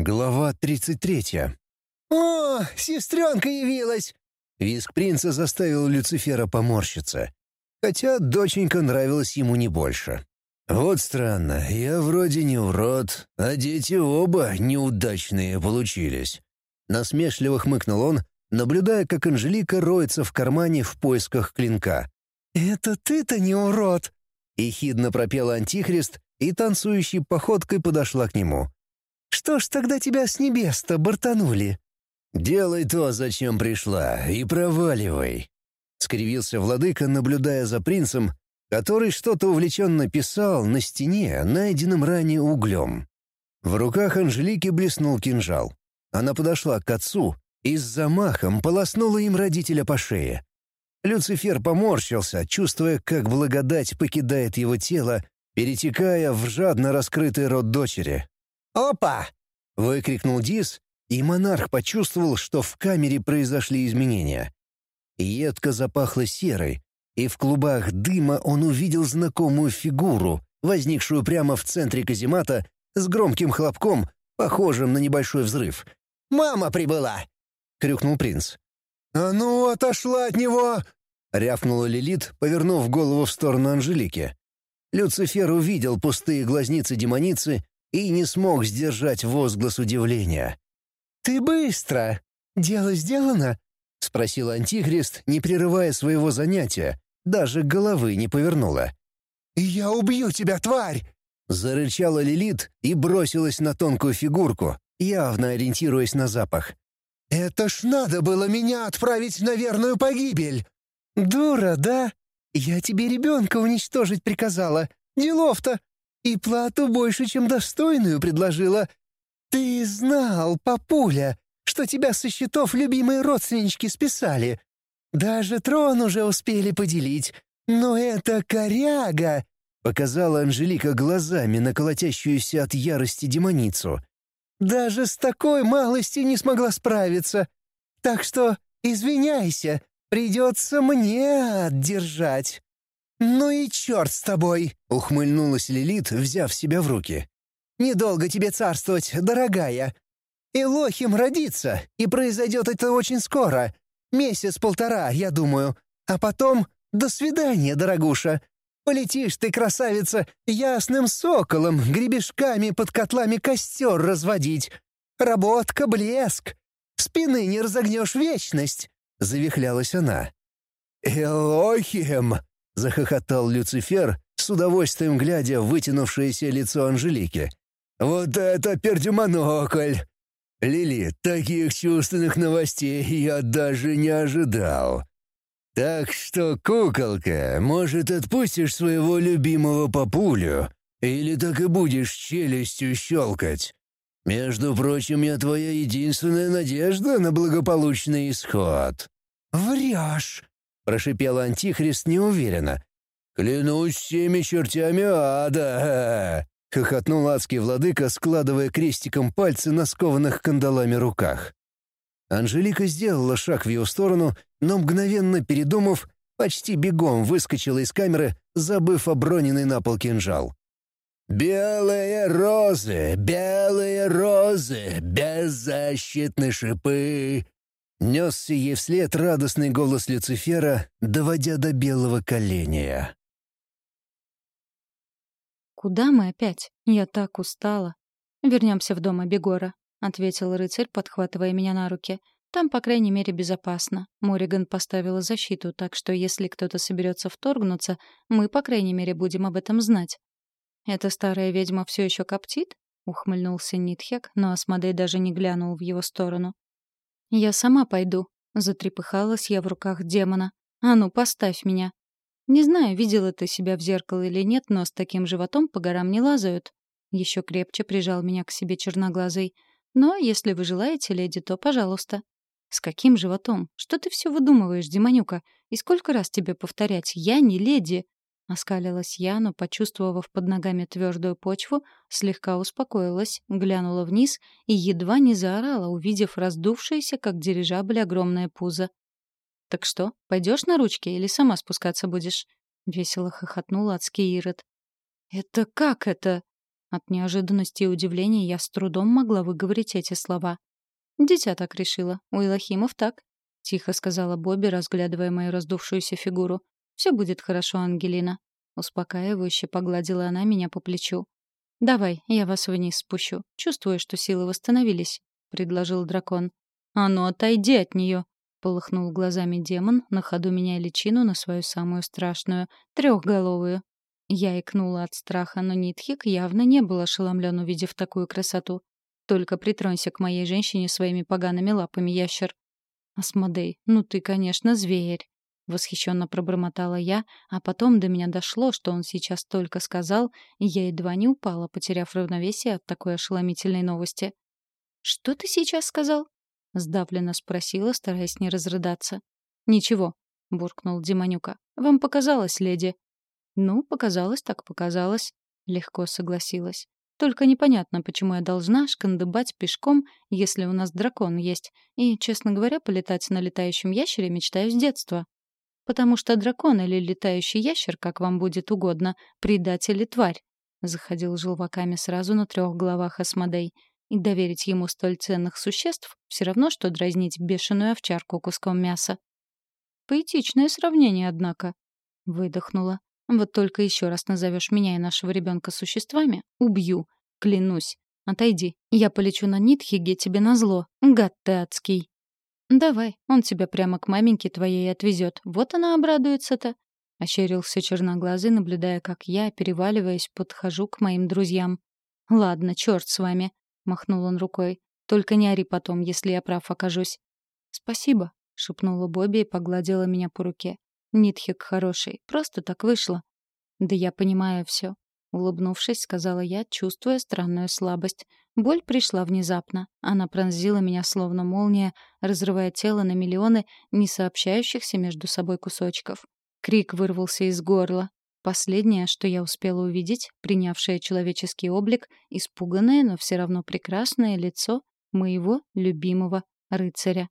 Глава 33. «О, сестренка явилась!» Виск принца заставил Люцифера поморщиться. Хотя доченька нравилась ему не больше. «Вот странно, я вроде не урод, а дети оба неудачные получились». Насмешливо хмыкнул он, наблюдая, как Анжелика роется в кармане в поисках клинка. «Это ты-то не урод!» — ехидно пропела Антихрист и танцующей походкой подошла к нему. «Что ж тогда тебя с небес-то бортанули?» «Делай то, зачем пришла, и проваливай», — скривился владыка, наблюдая за принцем, который что-то увлеченно писал на стене, найденным ранее углем. В руках Анжелики блеснул кинжал. Она подошла к отцу и с замахом полоснула им родителя по шее. Люцифер поморщился, чувствуя, как благодать покидает его тело, перетекая в жадно раскрытый рот дочери. «Опа!» — выкрикнул Дис, и монарх почувствовал, что в камере произошли изменения. Едко запахло серой, и в клубах дыма он увидел знакомую фигуру, возникшую прямо в центре каземата с громким хлопком, похожим на небольшой взрыв. «Мама прибыла!» — крикнул принц. «А ну, отошла от него!» — рявкнула Лилит, повернув голову в сторону Анжелики. Люцифер увидел пустые глазницы демоницы и не смог сдержать возглас удивления. «Ты быстро! Дело сделано?» — спросил Антихрист, не прерывая своего занятия, даже головы не повернула. «Я убью тебя, тварь!» Зарычала Лилит и бросилась на тонкую фигурку, явно ориентируясь на запах. «Это ж надо было меня отправить на верную погибель!» «Дура, да? Я тебе ребенка уничтожить приказала. Делов-то! И плату больше, чем достойную предложила. Ты знал, папуля, что тебя со счетов любимые родственнички списали. Даже трон уже успели поделить. Но это коряга!» — показала Анжелика глазами на колотящуюся от ярости демоницу. «Даже с такой малостью не смогла справиться. Так что извиняйся, придется мне отдержать». «Ну и черт с тобой!» — ухмыльнулась Лилит, взяв себя в руки. «Недолго тебе царствовать, дорогая. Илохим родится, и произойдет это очень скоро. Месяц-полтора, я думаю. А потом до свидания, дорогуша. Полетишь ты, красавица, ясным соколом, гребешками под котлами костер разводить. Работка, блеск. Спины не разогнешь вечность», — завихлялась она. «Элохим!» — захохотал Люцифер, с удовольствием глядя в вытянувшееся лицо Анжелики. «Вот это пердюмонокль! Лили, таких чувственных новостей я даже не ожидал. Так что, куколка, может, отпустишь своего любимого папулю, или так и будешь челюстью щелкать? Между прочим, я твоя единственная надежда на благополучный исход». «Врешь!» — прошипел Антихрист неуверенно. «Клянусь всеми чертями ада!» — хохотнул адский владыка, складывая крестиком пальцы на скованных кандалами руках. Анжелика сделала шаг в его сторону, но мгновенно передумав, почти бегом выскочила из камеры, забыв оброненный на пол кинжал. «Белые розы, белые розы, беззащитные шипы!» Несся ей вслед радостный голос Люцифера, доводя до белого коленя. «Куда мы опять? Я так устала. Вернемся в дом Абегора», — ответил рыцарь, подхватывая меня на руки. «Там, по крайней мере, безопасно. Мориган поставила защиту, так что если кто-то соберется вторгнуться, мы, по крайней мере, будем об этом знать». «Эта старая ведьма все еще коптит?» — ухмыльнулся Нитхек, но Асмодей даже не глянул в его сторону. «Я сама пойду», — затрепыхалась я в руках демона. «А ну, поставь меня». Не знаю, видела ты себя в зеркало или нет, но с таким животом по горам не лазают. Еще крепче прижал меня к себе черноглазый. Но если вы желаете, леди, то пожалуйста. С каким животом? Что ты все выдумываешь, Демонюка? И сколько раз тебе повторять? Я не леди. Оскалилась я, но, почувствовав под ногами твердую почву, слегка успокоилась, глянула вниз и едва не заорала, увидев раздувшееся, как дирижабль, огромное пузо. «Так что, пойдешь на ручки или сама спускаться будешь?» — весело хохотнул адский Ирод. «Это как это?» От неожиданности и удивления я с трудом могла выговорить эти слова. «Дитя так решила. У Илохимов так», — тихо сказала Бобби, разглядывая мою раздувшуюся фигуру. «Все будет хорошо, Ангелина». Успокаивающе погладила она меня по плечу. «Давай, я вас вниз спущу. Чувствую, что силы восстановились», — предложил дракон. «А ну, отойди от нее!» — полыхнул глазами демон, на ходу меняя личину на свою самую страшную, трехголовую. Я икнула от страха, но Нитхик явно не был ошеломлен, увидев такую красоту. Только притронься к моей женщине своими погаными лапами, ящер. «Асмодей, ну ты, конечно, зверь!» — восхищенно пробормотала я, а потом до меня дошло, что он сейчас только сказал, и я едва не упала, потеряв равновесие от такой ошеломительной новости. «Что ты сейчас сказал?» — сдавленно спросила, стараясь не разрыдаться. «Ничего», — буркнул Демонюка. «Вам показалось, леди». «Ну, показалось так показалось», — легко согласилась. «Только непонятно, почему я должна шкандыбать пешком, если у нас дракон есть, и, честно говоря, полетать на летающем ящере мечтаю с детства. Потому что дракон или летающий ящер, как вам будет угодно, предатель и тварь», — заходил желваками сразу на трех головах Асмодей — и доверить ему столь ценных существ все равно, что дразнить бешеную овчарку куском мяса. Поэтичное сравнение, однако. Выдохнула. Вот только еще раз назовешь меня и нашего ребенка существами — убью. Клянусь. Отойди. Я полечу на Нитхиге тебе назло. Гад ты адский. Давай, он тебя прямо к маменьке твоей отвезет. Вот она обрадуется-то. Ощерился черноглазый, наблюдая, как я, переваливаясь, подхожу к моим друзьям. Ладно, черт с вами махнул он рукой. Только не ори потом, если я прав окажусь. Спасибо, шепнула Бобби и погладила меня по руке. Нитхик хороший, просто так вышло. Да я понимаю все. Улыбнувшись, сказала я, чувствуя странную слабость. Боль пришла внезапно. Она пронзила меня словно молния, разрывая тело на миллионы не сообщающихся между собой кусочков. Крик вырвался из горла. Последнее, что я успела увидеть, принявшее человеческий облик, испуганное, но все равно прекрасное лицо моего любимого рыцаря.